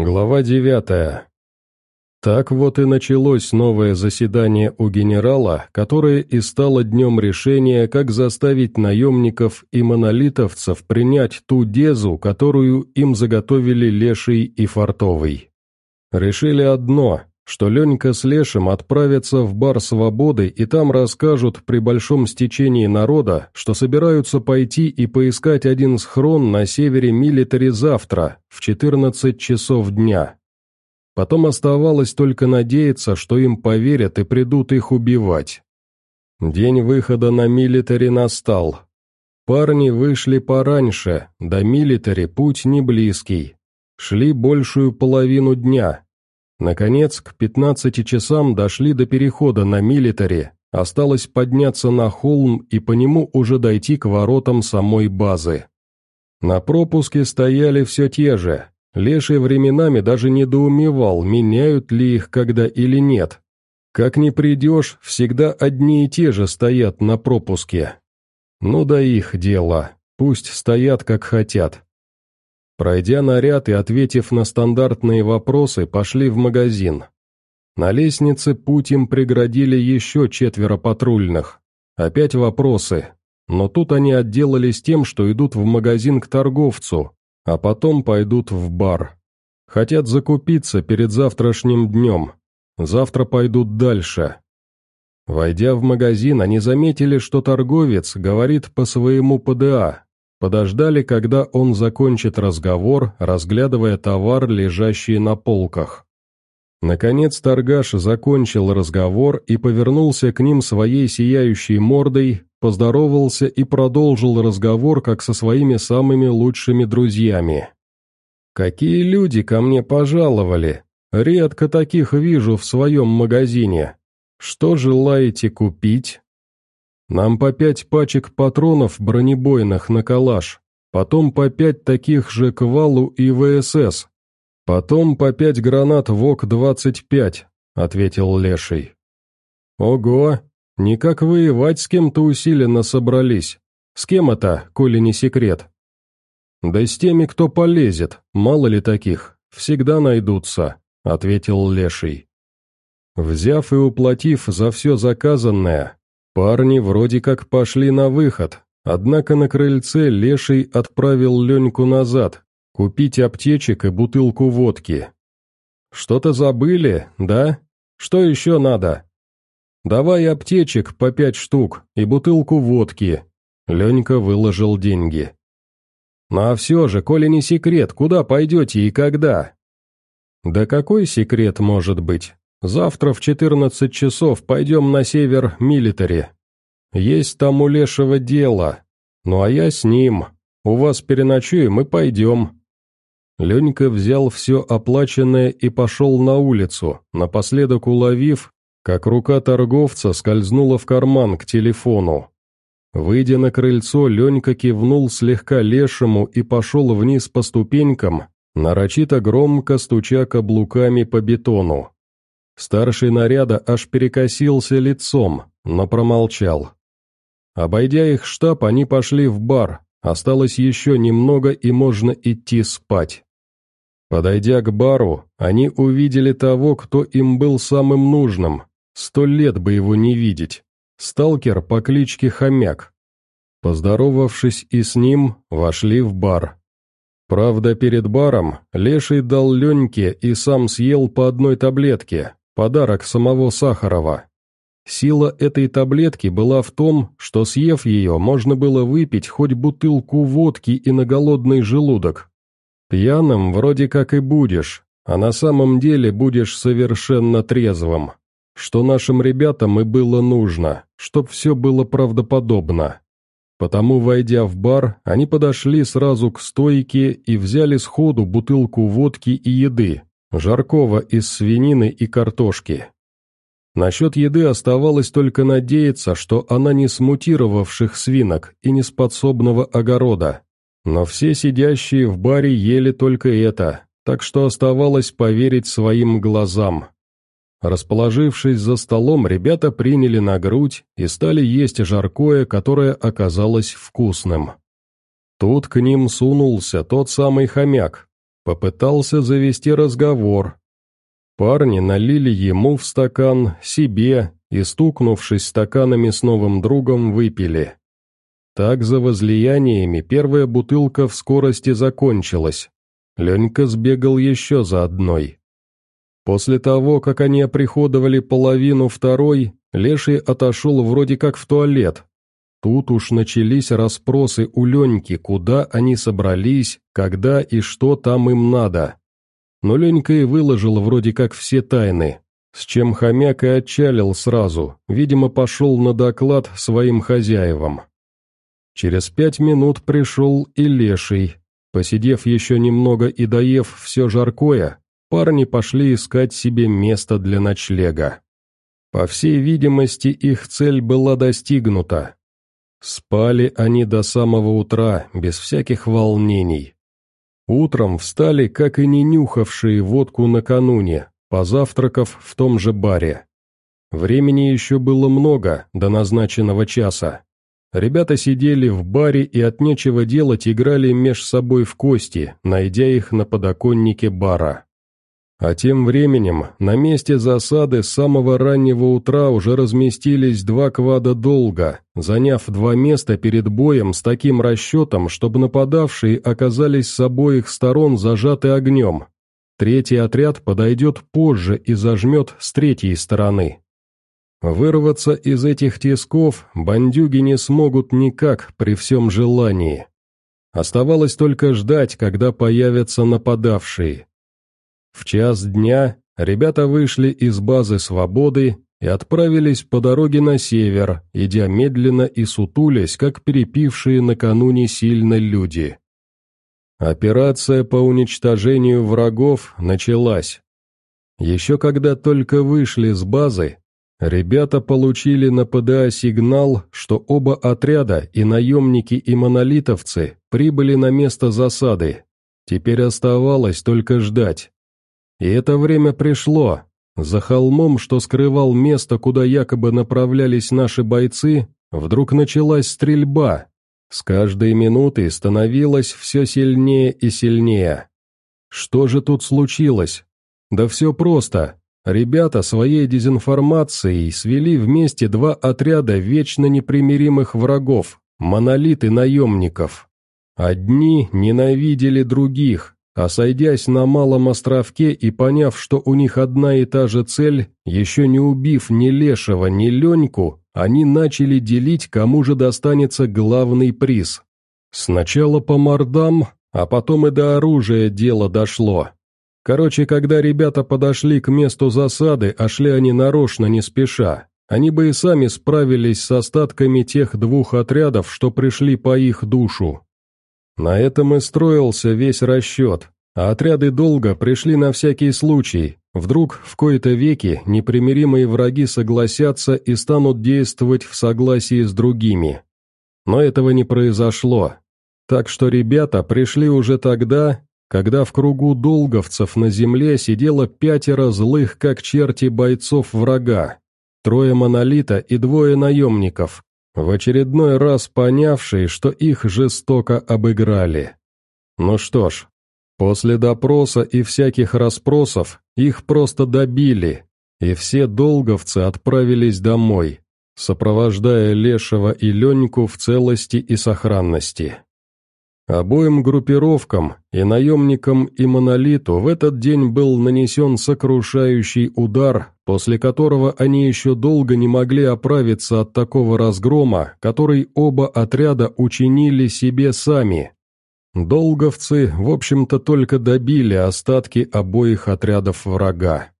Глава девятая. Так вот и началось новое заседание у генерала, которое и стало днем решения, как заставить наемников и монолитовцев принять ту дезу, которую им заготовили Леший и Фартовый. Решили одно что Ленька с Лешем отправятся в бар «Свободы» и там расскажут при большом стечении народа, что собираются пойти и поискать один схрон на севере Милитари завтра, в 14 часов дня. Потом оставалось только надеяться, что им поверят и придут их убивать. День выхода на Милитари настал. Парни вышли пораньше, до Милитари путь не близкий. Шли большую половину дня Наконец, к 15 часам дошли до перехода на милитаре, осталось подняться на холм и по нему уже дойти к воротам самой базы. На пропуске стояли все те же, Леший временами даже недоумевал, меняют ли их когда или нет. Как ни придешь, всегда одни и те же стоят на пропуске. Ну да их дело, пусть стоят как хотят. Пройдя наряд и ответив на стандартные вопросы, пошли в магазин. На лестнице путь им преградили еще четверо патрульных. Опять вопросы. Но тут они отделались тем, что идут в магазин к торговцу, а потом пойдут в бар. Хотят закупиться перед завтрашним днем. Завтра пойдут дальше. Войдя в магазин, они заметили, что торговец говорит по своему ПДА, Подождали, когда он закончит разговор, разглядывая товар, лежащий на полках. Наконец торгаш закончил разговор и повернулся к ним своей сияющей мордой, поздоровался и продолжил разговор, как со своими самыми лучшими друзьями. «Какие люди ко мне пожаловали! Редко таких вижу в своем магазине. Что желаете купить?» Нам по пять пачек патронов бронебойных на калаш, потом по пять таких же к валу и ВСС, потом по пять гранат ВОК-25», — ответил Леший. «Ого! никак воевать с кем-то усиленно собрались. С кем это, коли не секрет?» «Да с теми, кто полезет, мало ли таких, всегда найдутся», — ответил Леший. Взяв и уплатив за все заказанное, Парни вроде как пошли на выход, однако на крыльце Леший отправил Леньку назад, купить аптечек и бутылку водки. «Что-то забыли, да? Что еще надо?» «Давай аптечек по пять штук и бутылку водки», — Ленька выложил деньги. «Ну а все же, коли не секрет, куда пойдете и когда?» «Да какой секрет может быть? Завтра в 14 часов пойдем на север милитари. Есть там у Лешего дело. Ну а я с ним. У вас переночуем и пойдем». Ленька взял все оплаченное и пошел на улицу, напоследок уловив, как рука торговца скользнула в карман к телефону. Выйдя на крыльцо, Ленька кивнул слегка лешему и пошел вниз по ступенькам, нарочито громко стуча каблуками по бетону. Старший наряда аж перекосился лицом, но промолчал. Обойдя их штаб, они пошли в бар, осталось еще немного и можно идти спать. Подойдя к бару, они увидели того, кто им был самым нужным. Сто лет бы его не видеть. Сталкер по кличке Хомяк. Поздоровавшись и с ним, вошли в бар. Правда, перед баром Леший дал Леньке и сам съел по одной таблетке, Подарок самого Сахарова. Сила этой таблетки была в том, что съев ее, можно было выпить хоть бутылку водки и на голодный желудок. Пьяным вроде как и будешь, а на самом деле будешь совершенно трезвым. Что нашим ребятам и было нужно, чтоб все было правдоподобно. Потому, войдя в бар, они подошли сразу к стойке и взяли сходу бутылку водки и еды, жаркого из свинины и картошки. Насчет еды оставалось только надеяться, что она не с мутировавших свинок и не с подсобного огорода. Но все сидящие в баре ели только это, так что оставалось поверить своим глазам. Расположившись за столом, ребята приняли на грудь и стали есть жаркое, которое оказалось вкусным. Тут к ним сунулся тот самый хомяк, Попытался завести разговор. Парни налили ему в стакан, себе, и, стукнувшись стаканами с новым другом, выпили. Так за возлияниями первая бутылка в скорости закончилась. Ленька сбегал еще за одной. После того, как они оприходовали половину второй, Леший отошел вроде как в туалет, Тут уж начались расспросы у Леньки, куда они собрались, когда и что там им надо. Но Ленька и выложил вроде как все тайны, с чем хомяк и отчалил сразу, видимо, пошел на доклад своим хозяевам. Через пять минут пришел и Леший. Посидев еще немного и доев все жаркое, парни пошли искать себе место для ночлега. По всей видимости, их цель была достигнута. Спали они до самого утра, без всяких волнений. Утром встали, как и не нюхавшие водку накануне, позавтракав в том же баре. Времени еще было много, до назначенного часа. Ребята сидели в баре и от нечего делать играли меж собой в кости, найдя их на подоконнике бара. А тем временем на месте засады с самого раннего утра уже разместились два квада долго, заняв два места перед боем с таким расчетом, чтобы нападавшие оказались с обоих сторон зажаты огнем. Третий отряд подойдет позже и зажмет с третьей стороны. Вырваться из этих тисков бандюги не смогут никак при всем желании. Оставалось только ждать, когда появятся нападавшие. В час дня ребята вышли из базы «Свободы» и отправились по дороге на север, идя медленно и сутулясь, как перепившие накануне сильно люди. Операция по уничтожению врагов началась. Еще когда только вышли с базы, ребята получили на ПДА сигнал, что оба отряда, и наемники, и монолитовцы, прибыли на место засады. Теперь оставалось только ждать. И это время пришло. За холмом, что скрывал место, куда якобы направлялись наши бойцы, вдруг началась стрельба. С каждой минутой становилось все сильнее и сильнее. Что же тут случилось? Да все просто. Ребята своей дезинформацией свели вместе два отряда вечно непримиримых врагов – монолиты наемников. Одни ненавидели других, а сойдясь на малом островке и поняв, что у них одна и та же цель, еще не убив ни Лешего, ни Леньку, они начали делить, кому же достанется главный приз. Сначала по мордам, а потом и до оружия дело дошло. Короче, когда ребята подошли к месту засады, а шли они нарочно не спеша, они бы и сами справились с остатками тех двух отрядов, что пришли по их душу. На этом и строился весь расчет, а отряды долго пришли на всякий случай. Вдруг в кои-то веки непримиримые враги согласятся и станут действовать в согласии с другими. Но этого не произошло. Так что ребята пришли уже тогда, когда в кругу долговцев на земле сидело пятеро злых, как черти, бойцов врага. Трое монолита и двое наемников, в очередной раз понявший, что их жестоко обыграли. Ну что ж, после допроса и всяких расспросов их просто добили, и все долговцы отправились домой, сопровождая Лешего и Леньку в целости и сохранности. Обоим группировкам, и наемникам, и монолиту, в этот день был нанесен сокрушающий удар, после которого они еще долго не могли оправиться от такого разгрома, который оба отряда учинили себе сами. Долговцы, в общем-то, только добили остатки обоих отрядов врага.